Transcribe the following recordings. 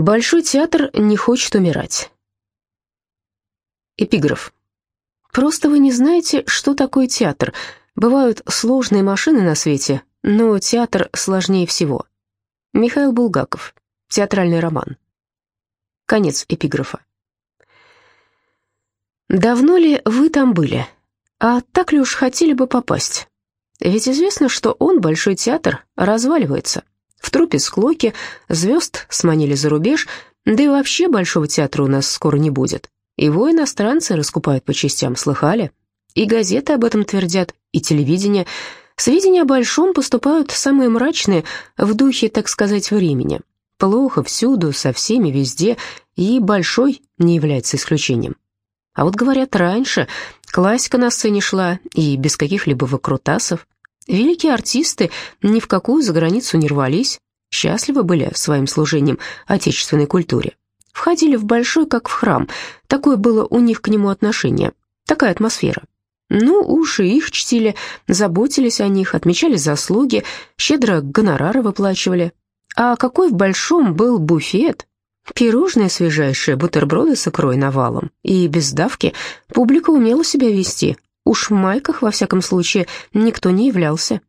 Большой театр не хочет умирать. Эпиграф. Просто вы не знаете, что такое театр. Бывают сложные машины на свете, но театр сложнее всего. Михаил Булгаков. Театральный роман. Конец эпиграфа. Давно ли вы там были? А так ли уж хотели бы попасть? Ведь известно, что он, Большой театр, разваливается. В трупе склоки, звезд сманили за рубеж, да и вообще Большого театра у нас скоро не будет. Его иностранцы раскупают по частям, слыхали? И газеты об этом твердят, и телевидение. Сведения о Большом поступают самые мрачные, в духе, так сказать, времени. Плохо всюду, со всеми, везде, и Большой не является исключением. А вот, говорят, раньше классика на сцене шла, и без каких-либо выкрутасов. Великие артисты ни в какую за границу не рвались, счастливы были своим служением отечественной культуре. Входили в большой, как в храм, такое было у них к нему отношение, такая атмосфера. Ну, уши их чтили, заботились о них, отмечали заслуги, щедро гонорары выплачивали. А какой в большом был буфет, Пирожные свежайшие, бутерброды с икрой навалом. И без давки публика умела себя вести. Уж в майках, во всяком случае, никто не являлся.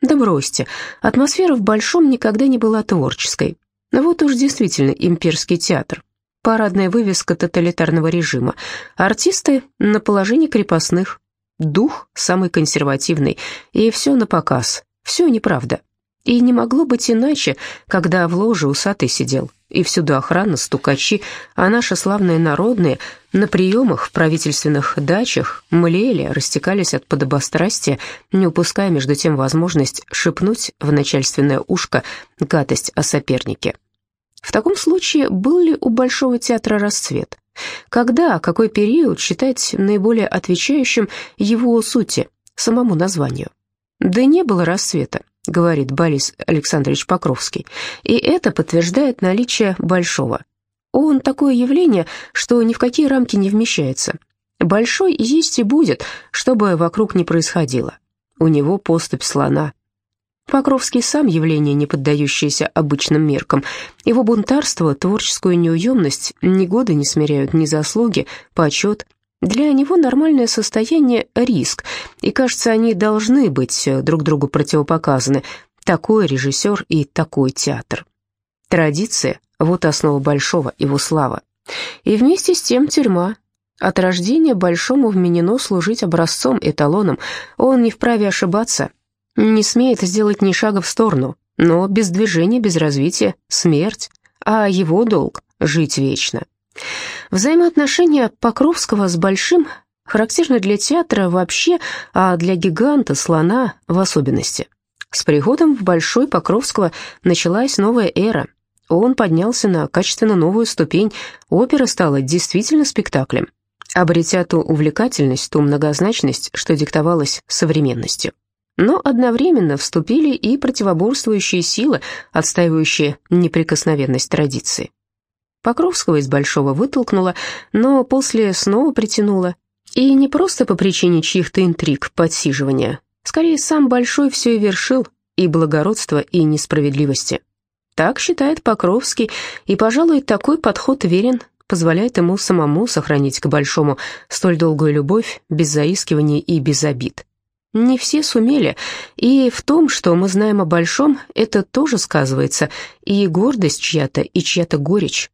Да бросьте, атмосфера в Большом никогда не была творческой. Вот уж действительно имперский театр. Парадная вывеска тоталитарного режима. Артисты на положении крепостных. Дух самый консервативный. И все на показ. Все неправда. И не могло быть иначе, когда в ложе усатый сидел и всюду охрана, стукачи, а наши славные народные на приемах в правительственных дачах млели, растекались от подобострастия, не упуская между тем возможность шепнуть в начальственное ушко гадость о сопернике. В таком случае был ли у Большого театра расцвет? Когда, какой период считать наиболее отвечающим его сути, самому названию? Да не было расцвета говорит Борис Александрович Покровский, и это подтверждает наличие большого. Он такое явление, что ни в какие рамки не вмещается. Большой есть и будет, что бы вокруг ни происходило. У него поступь слона. Покровский сам явление, не поддающееся обычным меркам. Его бунтарство, творческую неуемность ни годы не смиряют ни заслуги, почет, для него нормальное состояние – риск, и, кажется, они должны быть э, друг другу противопоказаны. Такой режиссер и такой театр. Традиция – вот основа Большого, его слава. И вместе с тем тюрьма. От рождения Большому вменено служить образцом, эталоном. Он не вправе ошибаться, не смеет сделать ни шага в сторону, но без движения, без развития – смерть, а его долг – жить вечно. Взаимоотношения Покровского с Большим характерны для театра вообще, а для гиганта, слона в особенности. С приходом в Большой Покровского началась новая эра. Он поднялся на качественно новую ступень, опера стала действительно спектаклем, обретя ту увлекательность, ту многозначность, что диктовалась современностью. Но одновременно вступили и противоборствующие силы, отстаивающие неприкосновенность традиции. Покровского из Большого вытолкнула, но после снова притянула. И не просто по причине чьих-то интриг, подсиживания. Скорее, сам Большой все и вершил, и благородства, и несправедливости. Так считает Покровский, и, пожалуй, такой подход верен, позволяет ему самому сохранить к Большому столь долгую любовь, без заискиваний и без обид. Не все сумели, и в том, что мы знаем о Большом, это тоже сказывается, и гордость чья-то, и чья-то горечь.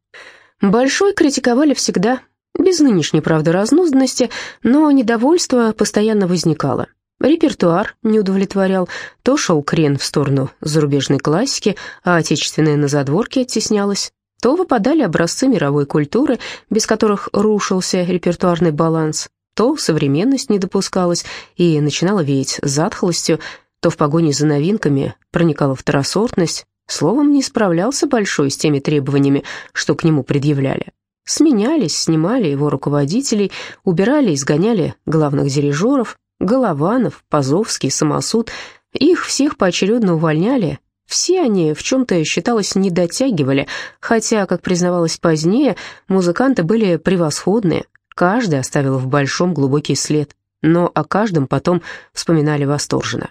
Большой критиковали всегда, без нынешней, правда, разнузданности, но недовольство постоянно возникало. Репертуар не удовлетворял, то шел крен в сторону зарубежной классики, а отечественная на задворке оттеснялась, то выпадали образцы мировой культуры, без которых рушился репертуарный баланс, то современность не допускалась и начинала веять затхлостью, то в погоне за новинками проникала второсортность, словом, не справлялся Большой с теми требованиями, что к нему предъявляли. Сменялись, снимали его руководителей, убирали, изгоняли главных дирижеров, Голованов, Пазовский, Самосуд. Их всех поочередно увольняли. Все они в чем-то, считалось, не дотягивали, хотя, как признавалось позднее, музыканты были превосходные, Каждый оставил в большом глубокий след, но о каждом потом вспоминали восторженно.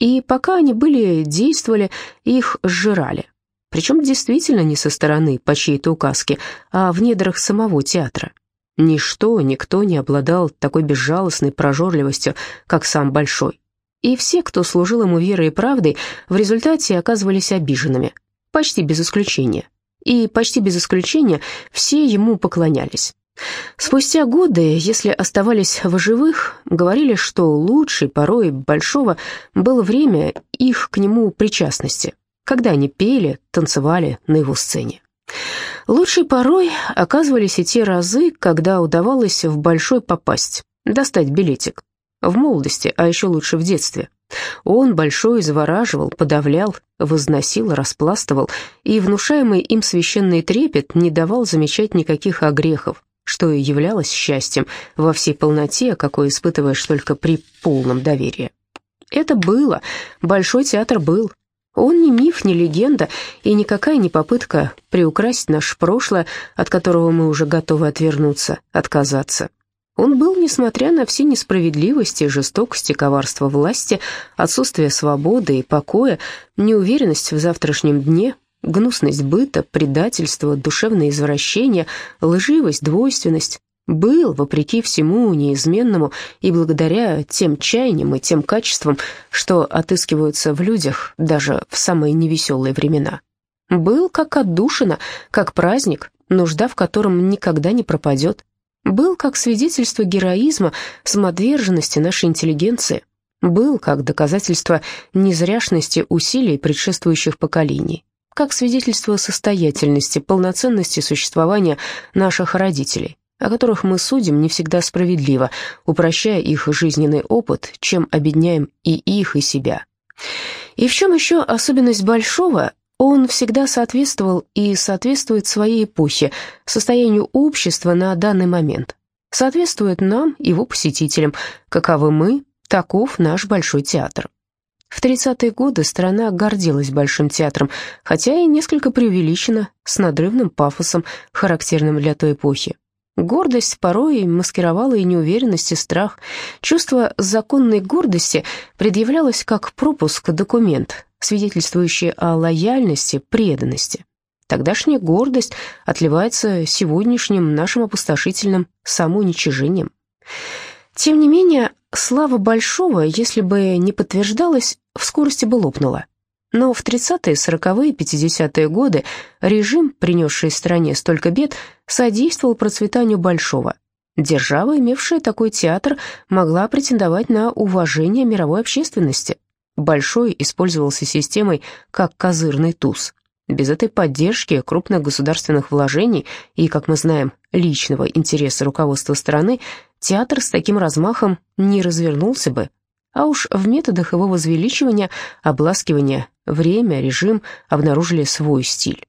И пока они были, действовали, их сжирали. Причем действительно не со стороны, по чьей-то указке, а в недрах самого театра. Ничто, никто не обладал такой безжалостной прожорливостью, как сам Большой. И все, кто служил ему верой и правдой, в результате оказывались обиженными, почти без исключения. И почти без исключения все ему поклонялись. Спустя годы, если оставались в живых, говорили, что лучшей порой Большого было время их к нему причастности, когда они пели, танцевали на его сцене. Лучшей порой оказывались и те разы, когда удавалось в Большой попасть, достать билетик. В молодости, а еще лучше в детстве. Он Большой завораживал, подавлял, возносил, распластывал, и внушаемый им священный трепет не давал замечать никаких огрехов, что и являлось счастьем во всей полноте, какой испытываешь только при полном доверии. Это было, Большой театр был. Он не миф, не легенда и никакая не попытка приукрасить наше прошлое, от которого мы уже готовы отвернуться, отказаться. Он был, несмотря на все несправедливости, жестокости, коварство власти, отсутствие свободы и покоя, неуверенность в завтрашнем дне, гнусность быта, предательство, душевное извращение, лживость, двойственность, был, вопреки всему неизменному и благодаря тем чаяниям и тем качествам, что отыскиваются в людях даже в самые невеселые времена. Был как отдушина, как праздник, нужда в котором никогда не пропадет. Был как свидетельство героизма, самоотверженности нашей интеллигенции. Был как доказательство незряшности усилий предшествующих поколений как свидетельство состоятельности, полноценности существования наших родителей, о которых мы судим не всегда справедливо, упрощая их жизненный опыт, чем обедняем и их, и себя. И в чем еще особенность Большого? Он всегда соответствовал и соответствует своей эпохе, состоянию общества на данный момент. Соответствует нам, его посетителям, каковы мы, таков наш Большой театр. В 30-е годы страна гордилась Большим театром, хотя и несколько преувеличена, с надрывным пафосом, характерным для той эпохи. Гордость порой маскировала и неуверенность, и страх. Чувство законной гордости предъявлялось как пропуск документ, свидетельствующий о лояльности, преданности. Тогдашняя гордость отливается сегодняшним нашим опустошительным самоуничижением. Тем не менее, слава Большого, если бы не подтверждалась, в скорости бы лопнула. Но в 30-е, 40-е, 50-е годы режим, принесший стране столько бед, содействовал процветанию Большого. Держава, имевшая такой театр, могла претендовать на уважение мировой общественности. Большой использовался системой как козырный туз. Без этой поддержки крупных государственных вложений и, как мы знаем, личного интереса руководства страны, театр с таким размахом не развернулся бы. А уж в методах его возвеличивания, обласкивания, время, режим обнаружили свой стиль.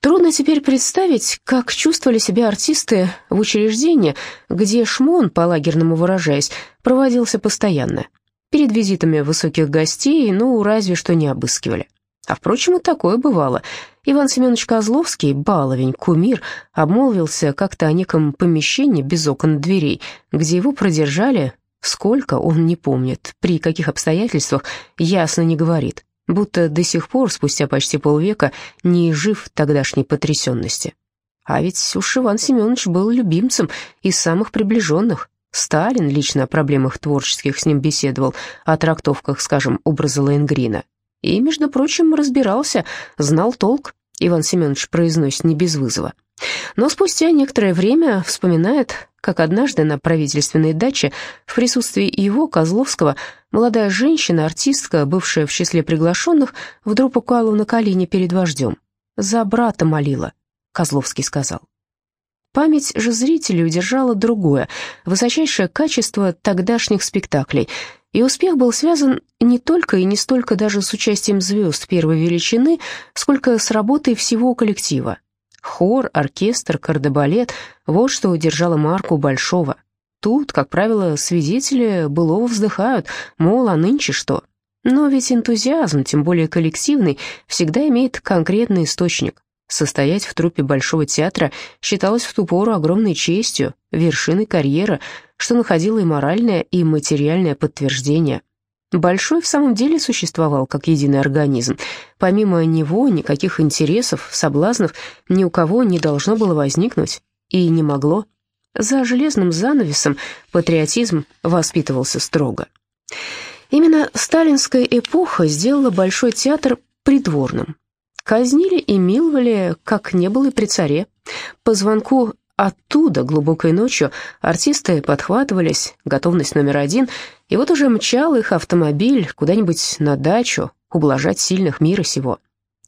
Трудно теперь представить, как чувствовали себя артисты в учреждении, где шмон, по-лагерному выражаясь, проводился постоянно. Перед визитами высоких гостей, ну, разве что не обыскивали. А, впрочем, и такое бывало. Иван Семенович Козловский, баловень, кумир, обмолвился как-то о неком помещении без окон дверей, где его продержали, сколько, он не помнит, при каких обстоятельствах, ясно не говорит, будто до сих пор, спустя почти полвека, не жив тогдашней потрясенности. А ведь уж Иван Семенович был любимцем из самых приближенных. Сталин лично о проблемах творческих с ним беседовал, о трактовках, скажем, образа Лейнгрина. И, между прочим, разбирался, знал толк, Иван Семенович произносит не без вызова. Но спустя некоторое время вспоминает, как однажды на правительственной даче в присутствии его, Козловского, молодая женщина, артистка, бывшая в числе приглашенных, вдруг упала на колени перед вождем. «За брата молила», — Козловский сказал. Память же зрителей удержала другое, высочайшее качество тогдашних спектаклей — и успех был связан не только и не столько даже с участием звезд первой величины, сколько с работой всего коллектива. Хор, оркестр, кардебалет — вот что удержало марку Большого. Тут, как правило, свидетели былого вздыхают, мол, а нынче что? Но ведь энтузиазм, тем более коллективный, всегда имеет конкретный источник. Состоять в труппе Большого театра считалось в ту пору огромной честью, вершиной карьеры, что находило и моральное, и материальное подтверждение. Большой в самом деле существовал как единый организм. Помимо него никаких интересов, соблазнов ни у кого не должно было возникнуть и не могло. За железным занавесом патриотизм воспитывался строго. Именно сталинская эпоха сделала Большой театр придворным. Казнили и миловали, как не было и при царе. По звонку оттуда глубокой ночью артисты подхватывались, готовность номер один, и вот уже мчал их автомобиль куда-нибудь на дачу, ублажать сильных мира сего.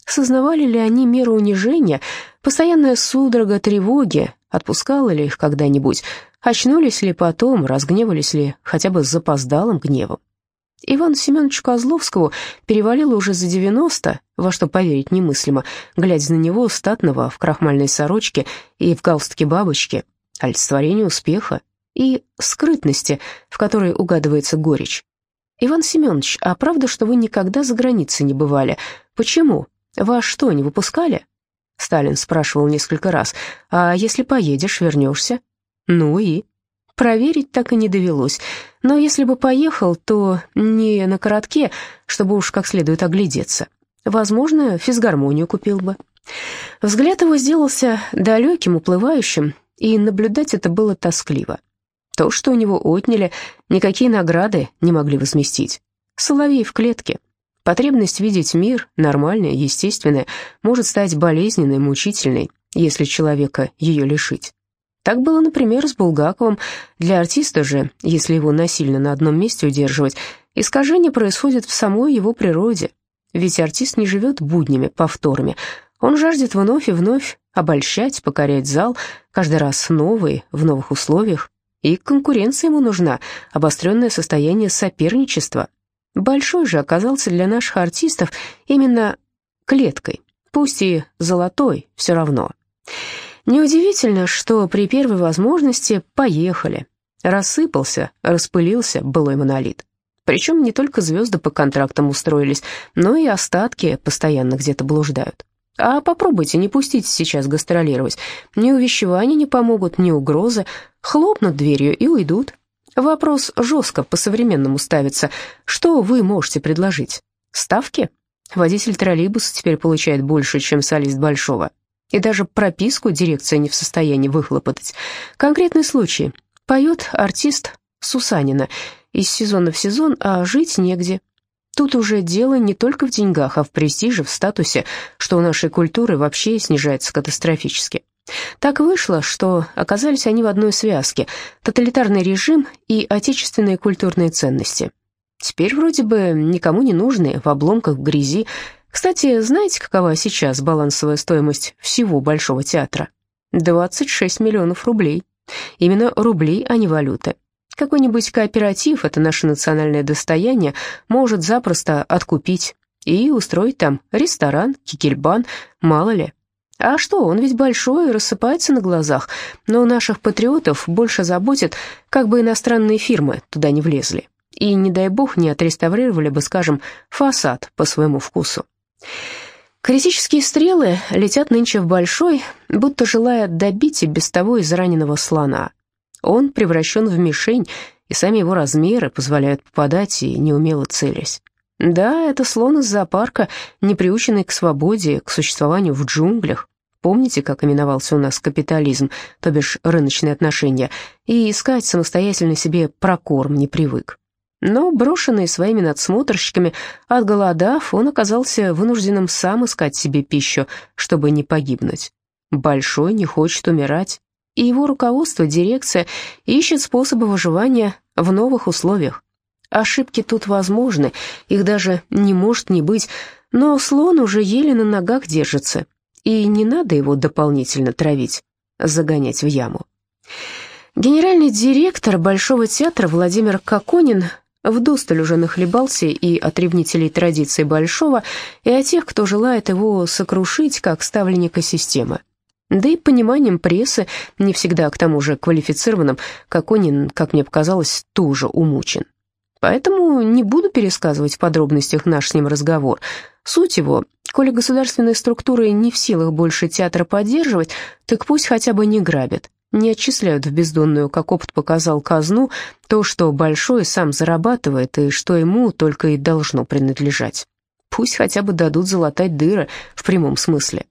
Сознавали ли они меру унижения, постоянная судорога тревоги, отпускала ли их когда-нибудь, очнулись ли потом, разгневались ли хотя бы с запоздалым гневом. Ивану Семеновичу Козловскому перевалило уже за 90, во что поверить немыслимо, глядя на него статного в крахмальной сорочке и в галстуке бабочки, олицетворение успеха и скрытности, в которой угадывается горечь. «Иван Семенович, а правда, что вы никогда за границей не бывали? Почему? Вас что, не выпускали?» Сталин спрашивал несколько раз. «А если поедешь, вернешься?» «Ну и?» Проверить так и не довелось. Но если бы поехал, то не на коротке, чтобы уж как следует оглядеться. Возможно, физгармонию купил бы. Взгляд его сделался далеким, уплывающим, и наблюдать это было тоскливо. То, что у него отняли, никакие награды не могли возместить. Соловей в клетке. Потребность видеть мир, нормальная, естественная, может стать болезненной, мучительной, если человека ее лишить. Так было, например, с Булгаковым. Для артиста же, если его насильно на одном месте удерживать, искажение происходит в самой его природе. Ведь артист не живет буднями, повторами. Он жаждет вновь и вновь обольщать, покорять зал, каждый раз новый, в новых условиях. И конкуренция ему нужна, обостренное состояние соперничества. Большой же оказался для наших артистов именно клеткой, пусть и золотой, все равно. Неудивительно, что при первой возможности поехали. Рассыпался, распылился былой монолит. Причем не только звезды по контрактам устроились, но и остатки постоянно где-то блуждают. А попробуйте не пустите сейчас гастролировать. Ни увещевания не помогут, ни угрозы. Хлопнут дверью и уйдут. Вопрос жестко по-современному ставится. Что вы можете предложить? Ставки? Водитель троллейбуса теперь получает больше, чем солист Большого. И даже прописку дирекция не в состоянии выхлопотать. Конкретный случай. Поет артист Сусанина из сезона в сезон, а жить негде. Тут уже дело не только в деньгах, а в престиже, в статусе, что у нашей культуры вообще снижается катастрофически. Так вышло, что оказались они в одной связке – тоталитарный режим и отечественные культурные ценности. Теперь вроде бы никому не нужны, в обломках, в грязи, кстати, знаете, какова сейчас балансовая стоимость всего Большого театра? 26 миллионов рублей. Именно рублей, а не валюты. Какой-нибудь кооператив, это наше национальное достояние, может запросто откупить и устроить там ресторан, кикельбан, мало ли. А что, он ведь большой и рассыпается на глазах, но наших патриотов больше заботит, как бы иностранные фирмы туда не влезли. И, не дай бог, не отреставрировали бы, скажем, фасад по своему вкусу. Критические стрелы летят нынче в большой, будто желая добить и без того израненного слона. Он превращен в мишень, и сами его размеры позволяют попадать и неумело целясь. Да, это слон из зоопарка, не приученный к свободе, к существованию в джунглях. Помните, как именовался у нас капитализм, то бишь рыночные отношения, и искать самостоятельно себе прокорм не привык. Но, брошенный своими надсмотрщиками, отголодав, он оказался вынужденным сам искать себе пищу, чтобы не погибнуть. Большой не хочет умирать, и его руководство, дирекция, ищет способы выживания в новых условиях. Ошибки тут возможны, их даже не может не быть, но слон уже еле на ногах держится, и не надо его дополнительно травить, загонять в яму. Генеральный директор Большого театра Владимир Коконин Вдосталь уже нахлебался и от ревнителей традиций Большого, и от тех, кто желает его сокрушить как ставленника системы. Да и пониманием прессы, не всегда к тому же квалифицированным, как он, как мне показалось, тоже умучен. Поэтому не буду пересказывать в подробностях наш с ним разговор. Суть его, коли государственные структуры не в силах больше театра поддерживать, так пусть хотя бы не грабят. Не отчисляют в бездонную, как опыт показал, казну, то, что большой сам зарабатывает и что ему только и должно принадлежать. Пусть хотя бы дадут залатать дыры в прямом смысле.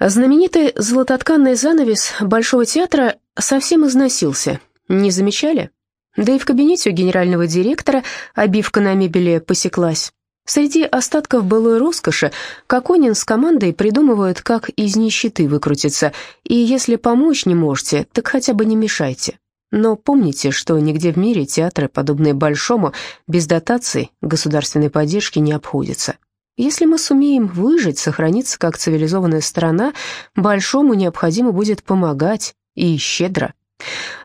Знаменитый золототканный занавес Большого театра совсем износился. Не замечали? Да и в кабинете у генерального директора обивка на мебели посеклась. Среди остатков былой роскоши Коконин с командой придумывают, как из нищеты выкрутиться, и если помочь не можете, так хотя бы не мешайте. Но помните, что нигде в мире театры, подобные Большому, без дотаций, государственной поддержки не обходятся. Если мы сумеем выжить, сохраниться как цивилизованная страна, Большому необходимо будет помогать, и щедро.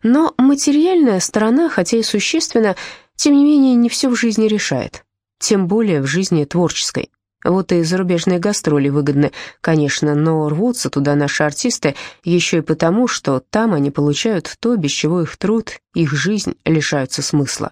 Но материальная сторона, хотя и существенна, тем не менее не все в жизни решает тем более в жизни творческой. Вот и зарубежные гастроли выгодны, конечно, но рвутся туда наши артисты еще и потому, что там они получают то, без чего их труд, их жизнь лишаются смысла.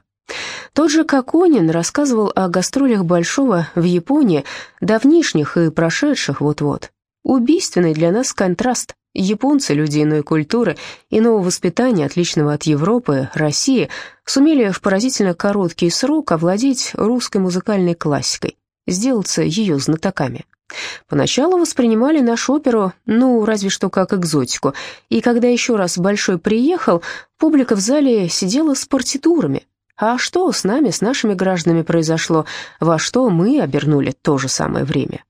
Тот же Коконин рассказывал о гастролях Большого в Японии, давнишних и прошедших вот-вот. Убийственный для нас контраст. Японцы, люди иной культуры, иного воспитания, отличного от Европы, России, сумели в поразительно короткий срок овладеть русской музыкальной классикой, сделаться ее знатоками. Поначалу воспринимали нашу оперу, ну, разве что как экзотику, и когда еще раз Большой приехал, публика в зале сидела с партитурами. А что с нами, с нашими гражданами произошло, во что мы обернули то же самое время?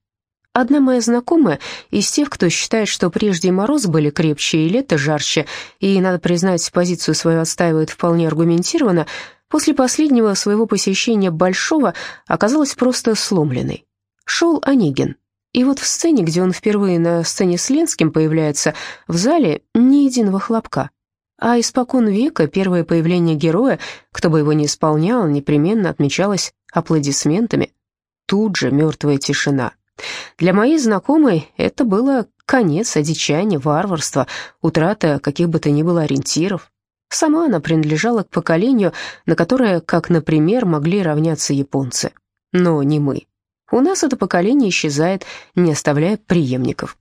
Одна моя знакомая из тех, кто считает, что прежде и морозы были крепче, и лето жарче, и, надо признать, позицию свою отстаивает вполне аргументированно, после последнего своего посещения Большого оказалась просто сломленной. Шел Онегин. И вот в сцене, где он впервые на сцене с Ленским появляется, в зале ни единого хлопка. А испокон века первое появление героя, кто бы его ни исполнял, непременно отмечалось аплодисментами. Тут же мертвая тишина. Для моей знакомой это было конец одичания, варварства, утрата каких бы то ни было ориентиров. Сама она принадлежала к поколению, на которое, как, например, могли равняться японцы. Но не мы. У нас это поколение исчезает, не оставляя преемников.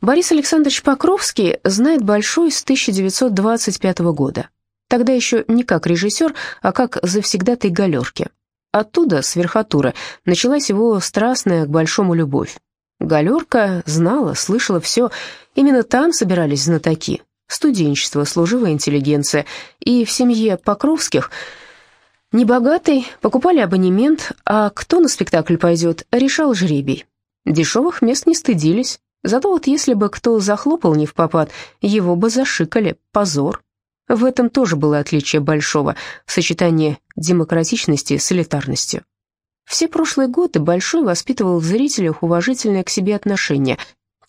Борис Александрович Покровский знает Большой с 1925 года. Тогда еще не как режиссер, а как завсегдатой галерки. Оттуда, с верхотуры, началась его страстная к большому любовь. Галерка знала, слышала все. Именно там собирались знатоки. Студенчество, служивая интеллигенция. И в семье Покровских небогатый покупали абонемент, а кто на спектакль пойдет, решал жребий. Дешевых мест не стыдились. Зато вот если бы кто захлопал не в попад, его бы зашикали. Позор. В этом тоже было отличие Большого, в сочетании демократичности с элитарностью. Все прошлые годы Большой воспитывал в зрителях уважительное к себе отношение.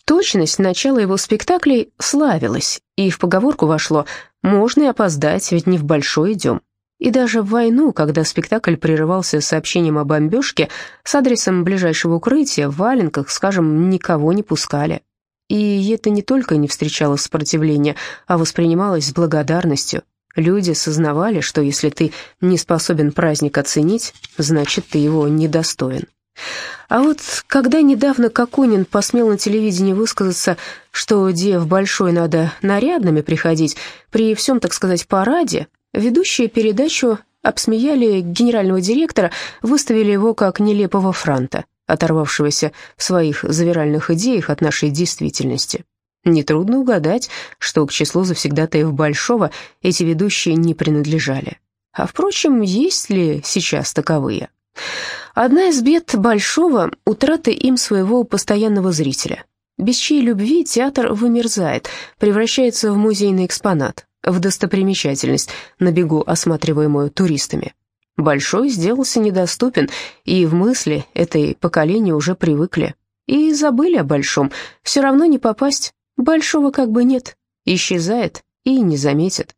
Точность начала его спектаклей славилась, и в поговорку вошло «можно и опоздать, ведь не в Большой идем». И даже в войну, когда спектакль прерывался сообщением о бомбежке, с адресом ближайшего укрытия в валенках, скажем, никого не пускали. И это не только не встречало сопротивления, а воспринималось с благодарностью. Люди сознавали, что если ты не способен праздник оценить, значит, ты его недостоин. А вот когда недавно Коконин посмел на телевидении высказаться, что где в большой надо нарядными приходить, при всем, так сказать, параде, ведущие передачу обсмеяли генерального директора, выставили его как нелепого франта оторвавшегося в своих завиральных идеях от нашей действительности. Нетрудно угадать, что к числу завсегдатаев Большого эти ведущие не принадлежали. А, впрочем, есть ли сейчас таковые? Одна из бед Большого — утрата им своего постоянного зрителя. Без чьей любви театр вымерзает, превращается в музейный экспонат, в достопримечательность, на бегу осматриваемую туристами. Большой сделался недоступен, и в мысли этой поколения уже привыкли. И забыли о Большом, все равно не попасть, Большого как бы нет, исчезает и не заметит.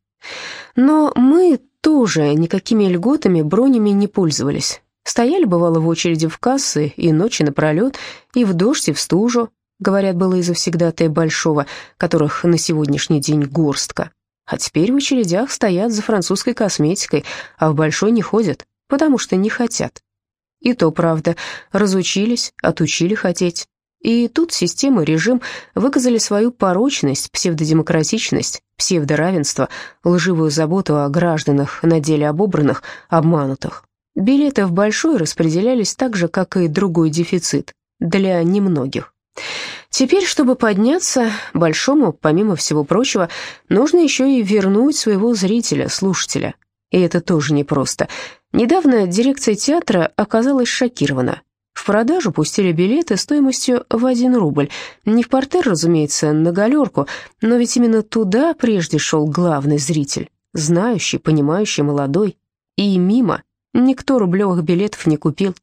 Но мы тоже никакими льготами, бронями не пользовались. Стояли, бывало, в очереди в кассы и ночи напролет, и в дождь, и в стужу, говорят, было и завсегдатая Большого, которых на сегодняшний день горстка. А теперь в очередях стоят за французской косметикой, а в большой не ходят, потому что не хотят. И то правда, разучились, отучили хотеть. И тут система и режим выказали свою порочность, псевдодемократичность, псевдоравенство, лживую заботу о гражданах, на деле обобранных, обманутых. Билеты в большой распределялись так же, как и другой дефицит, для немногих. Теперь, чтобы подняться, большому, помимо всего прочего, нужно еще и вернуть своего зрителя, слушателя. И это тоже непросто. Недавно дирекция театра оказалась шокирована. В продажу пустили билеты стоимостью в один рубль. Не в портер, разумеется, на галерку, но ведь именно туда прежде шел главный зритель, знающий, понимающий, молодой. И мимо никто рублевых билетов не купил.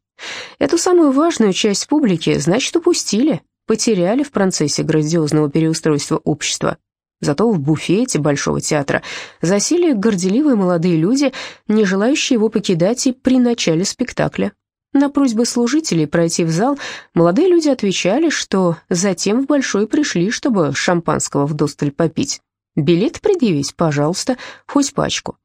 Эту самую важную часть публики, значит, упустили, потеряли в процессе грандиозного переустройства общества. Зато в буфете Большого театра засели горделивые молодые люди, не желающие его покидать и при начале спектакля. На просьбы служителей пройти в зал молодые люди отвечали, что затем в Большой пришли, чтобы шампанского вдосталь попить. Билет предъявить, пожалуйста, хоть пачку.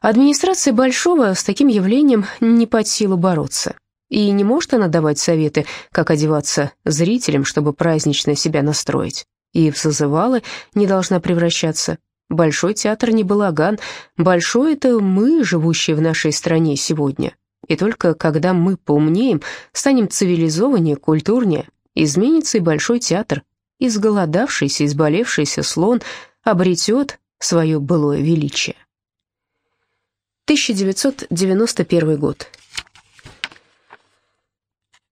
Администрация Большого с таким явлением не под силу бороться. И не может она давать советы, как одеваться зрителям, чтобы празднично себя настроить. И в созывалы не должна превращаться. Большой театр не балаган. Большой — это мы, живущие в нашей стране сегодня. И только когда мы поумнеем, станем цивилизованнее, культурнее, изменится и Большой театр. Изголодавшийся, изболевшийся слон обретет свое былое величие. 1991 год.